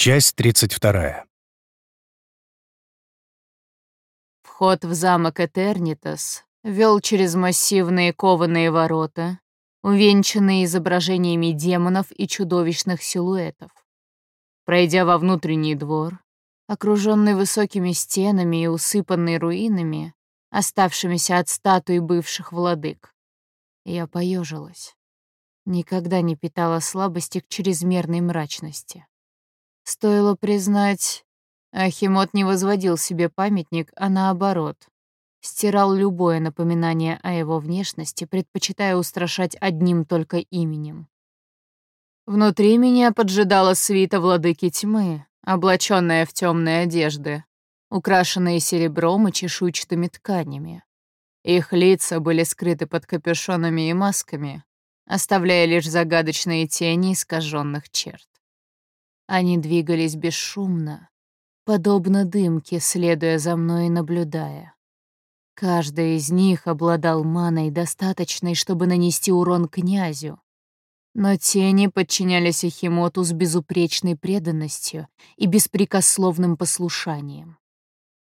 Часть 32. Вход в замок Этернитас вел через массивные кованые ворота, увенчанные изображениями демонов и чудовищных силуэтов. Пройдя во внутренний двор, окруженный высокими стенами и усыпанный руинами, оставшимися от статуи бывших владык, я поежилась. Никогда не питала слабости к чрезмерной мрачности. Стоило признать, Ахимот не возводил себе памятник, а наоборот, стирал любое напоминание о его внешности, предпочитая устрашать одним только именем. Внутри меня поджидала свита владыки тьмы, облаченная в темные одежды, украшенные серебром и чешуйчатыми тканями. Их лица были скрыты под капюшонами и масками, оставляя лишь загадочные тени искаженных черт. Они двигались бесшумно, подобно дымке, следуя за мной и наблюдая. Каждый из них обладал маной, достаточной, чтобы нанести урон князю. Но тени подчинялись Ахимоту с безупречной преданностью и беспрекословным послушанием.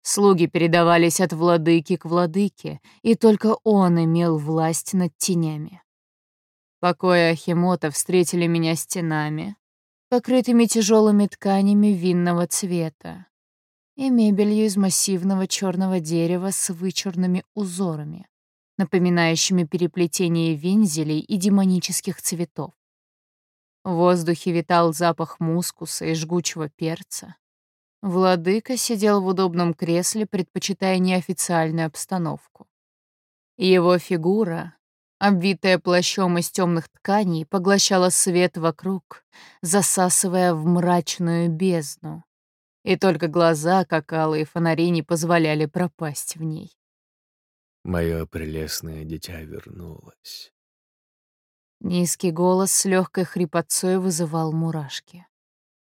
Слуги передавались от владыки к владыке, и только он имел власть над тенями. Покои Ахимота встретили меня стенами, покрытыми тяжелыми тканями винного цвета, и мебелью из массивного черного дерева с вычурными узорами, напоминающими переплетение вензелей и демонических цветов. В воздухе витал запах мускуса и жгучего перца. Владыка сидел в удобном кресле, предпочитая неофициальную обстановку. Его фигура, обвитая плащом из темных тканей, поглощала свет вокруг, засасывая в мрачную бездну. И только глаза, как алые фонари, не позволяли пропасть в ней. Мое прелестное дитя вернулось. Низкий голос с легкой хрипотцой вызывал мурашки.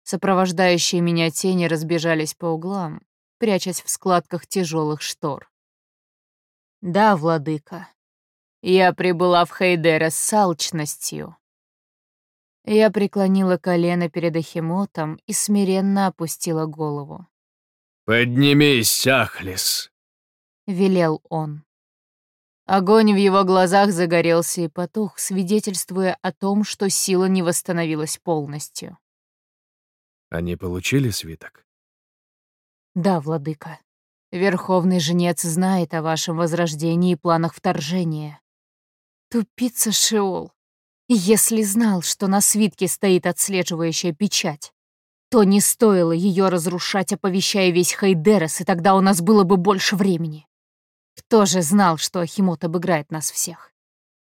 Сопровождающие меня тени разбежались по углам, прячась в складках тяжелых штор. «Да, владыка», я прибыла в Хейдера с алчностью. Я преклонила колено перед Ахимотом и смиренно опустила голову. «Поднимись, Ахлис!» — велел он. Огонь в его глазах загорелся и потух, свидетельствуя о том, что сила не восстановилась полностью. «Они получили свиток?» «Да, владыка. Верховный жнец знает о вашем возрождении и планах вторжения. Тупица Шиол. Если знал, что на свитке стоит отслеживающая печать, то не стоило ее разрушать, оповещая весь Хайдерес, и тогда у нас было бы больше времени. Кто же знал, что Ахимот обыграет нас всех?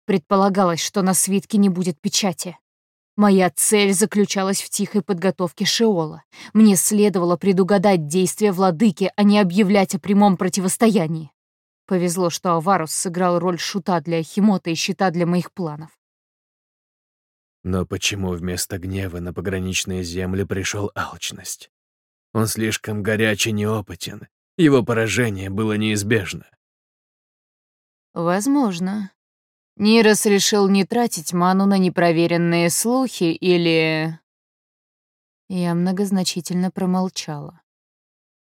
Предполагалось, что на свитке не будет печати. Моя цель заключалась в тихой подготовке Шиола. Мне следовало предугадать действия владыки, а не объявлять о прямом противостоянии. Повезло, что Аварус сыграл роль шута для Химота и щита для моих планов. Но почему вместо гнева на пограничные земли пришел алчность? Он слишком горячий и неопытен. Его поражение было неизбежно. Возможно. Нирос решил не тратить ману на непроверенные слухи или... Я многозначительно промолчала.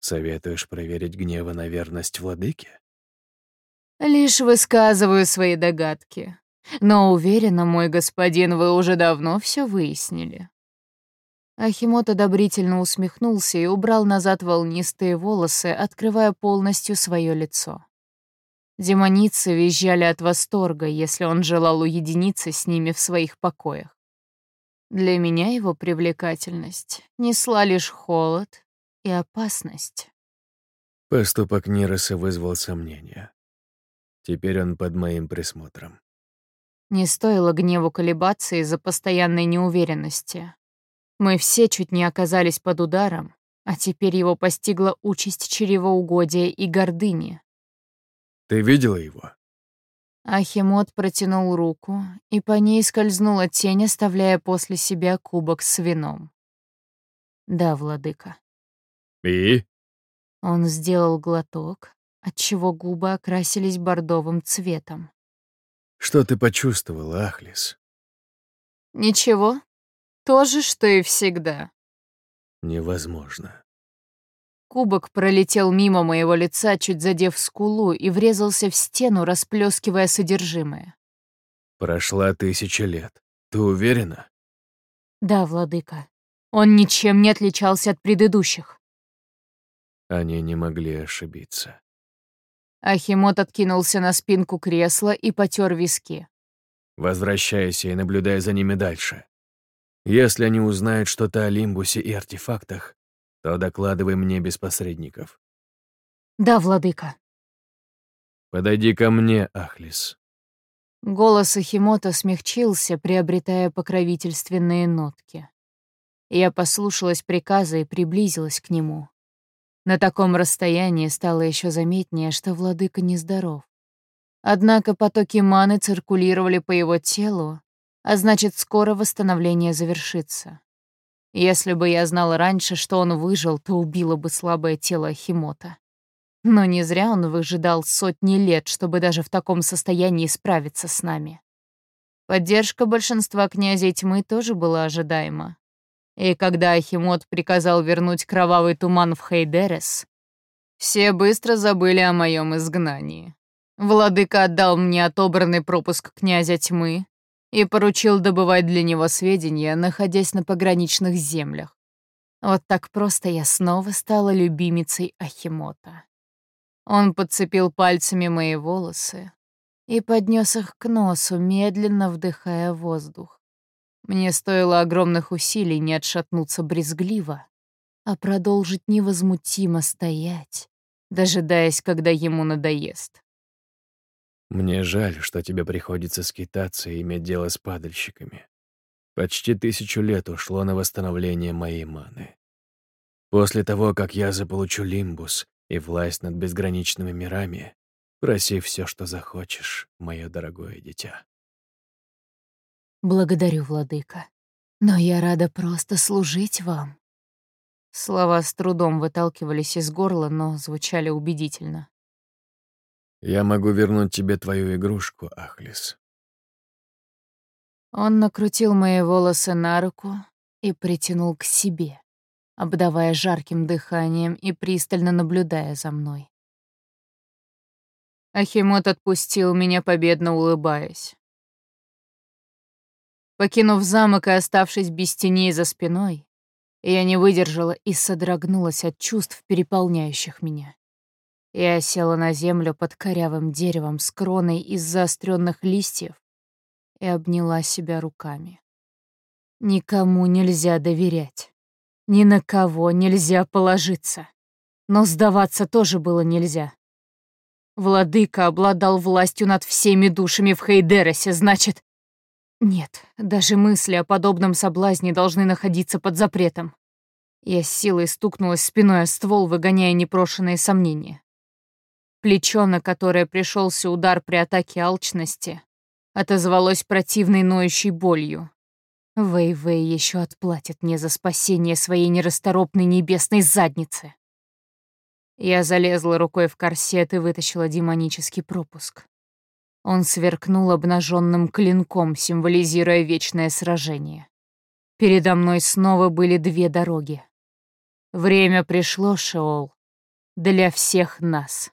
Советуешь проверить гнева на верность владыке? Лишь высказываю свои догадки. Но уверена, мой господин, вы уже давно все выяснили. Ахимот одобрительно усмехнулся и убрал назад волнистые волосы, открывая полностью свое лицо. Демоницы визжали от восторга, если он желал уединиться с ними в своих покоях. Для меня его привлекательность несла лишь холод и опасность. Поступок Нироса вызвал сомнения. Теперь он под моим присмотром. Не стоило гневу колебаться из-за постоянной неуверенности. Мы все чуть не оказались под ударом, а теперь его постигла участь чревоугодия и гордыни. «Ты видела его?» Ахимот протянул руку, и по ней скользнула тень, оставляя после себя кубок с вином. «Да, владыка». «И?» Он сделал глоток, отчего губы окрасились бордовым цветом. «Что ты почувствовал, Ахлис?» «Ничего. То же, что и всегда». Невозможно. Кубок пролетел мимо моего лица, чуть задев скулу, и врезался в стену, расплескивая содержимое. Прошла тысяча лет. Ты уверена? Да, владыка. Он ничем не отличался от предыдущих. Они не могли ошибиться. Ахимот откинулся на спинку кресла и потер виски. Возвращайся и наблюдай за ними дальше. Если они узнают что-то о Лимбусе и артефактах, то докладывай мне без посредников. Да, владыка. Подойди ко мне, Ахлис. Голос Ахимота смягчился, приобретая покровительственные нотки. Я послушалась приказа и приблизилась к нему. На таком расстоянии стало еще заметнее, что владыка нездоров. Однако потоки маны циркулировали по его телу, а значит, скоро восстановление завершится. Если бы я знала раньше, что он выжил, то убило бы слабое тело Ахимота. Но не зря он выжидал сотни лет, чтобы даже в таком состоянии справиться с нами. Поддержка большинства князей тьмы тоже была ожидаема. И когда Ахимот приказал вернуть кровавый туман в Хейдерес, все быстро забыли о моем изгнании. Владыка отдал мне отобранный пропуск князя тьмы и поручил добывать для него сведения, находясь на пограничных землях. Вот так просто я снова стала любимицей Ахимота. Он подцепил пальцами мои волосы и поднес их к носу, медленно вдыхая воздух. Мне стоило огромных усилий не отшатнуться брезгливо, а продолжить невозмутимо стоять, дожидаясь, когда ему надоест. Мне жаль, что тебе приходится скитаться и иметь дело с падальщиками. Почти тысячу лет ушло на восстановление моей маны. После того, как я заполучу Лимбус и власть над безграничными мирами, проси все, что захочешь, мое дорогое дитя. «Благодарю, владыка. Но я рада просто служить вам». Слова с трудом выталкивались из горла, но звучали убедительно. «Я могу вернуть тебе твою игрушку, Ахлис». Он накрутил мои волосы на руку и притянул к себе, обдавая жарким дыханием и пристально наблюдая за мной. Ахимот отпустил меня, победно улыбаясь. Покинув замок и оставшись без теней за спиной, я не выдержала и содрогнулась от чувств, переполняющих меня. Я села на землю под корявым деревом с кроной из заостренных листьев и обняла себя руками. Никому нельзя доверять. Ни на кого нельзя положиться. Но сдаваться тоже было нельзя. Владыка обладал властью над всеми душами в Хейдересе, значит, нет, даже мысли о подобном соблазне должны находиться под запретом. Я с силой стукнулась спиной о ствол, выгоняя непрошенные сомнения. Плечо, на которое пришелся удар при атаке алчности, отозвалось противной ноющей болью. Вэй-Вэй еще отплатит мне за спасение своей нерасторопной небесной задницы. Я залезла рукой в корсет и вытащила демонический пропуск. Он сверкнул обнаженным клинком, символизируя вечное сражение. Передо мной снова были две дороги. Время пришло, Шеол, для всех нас.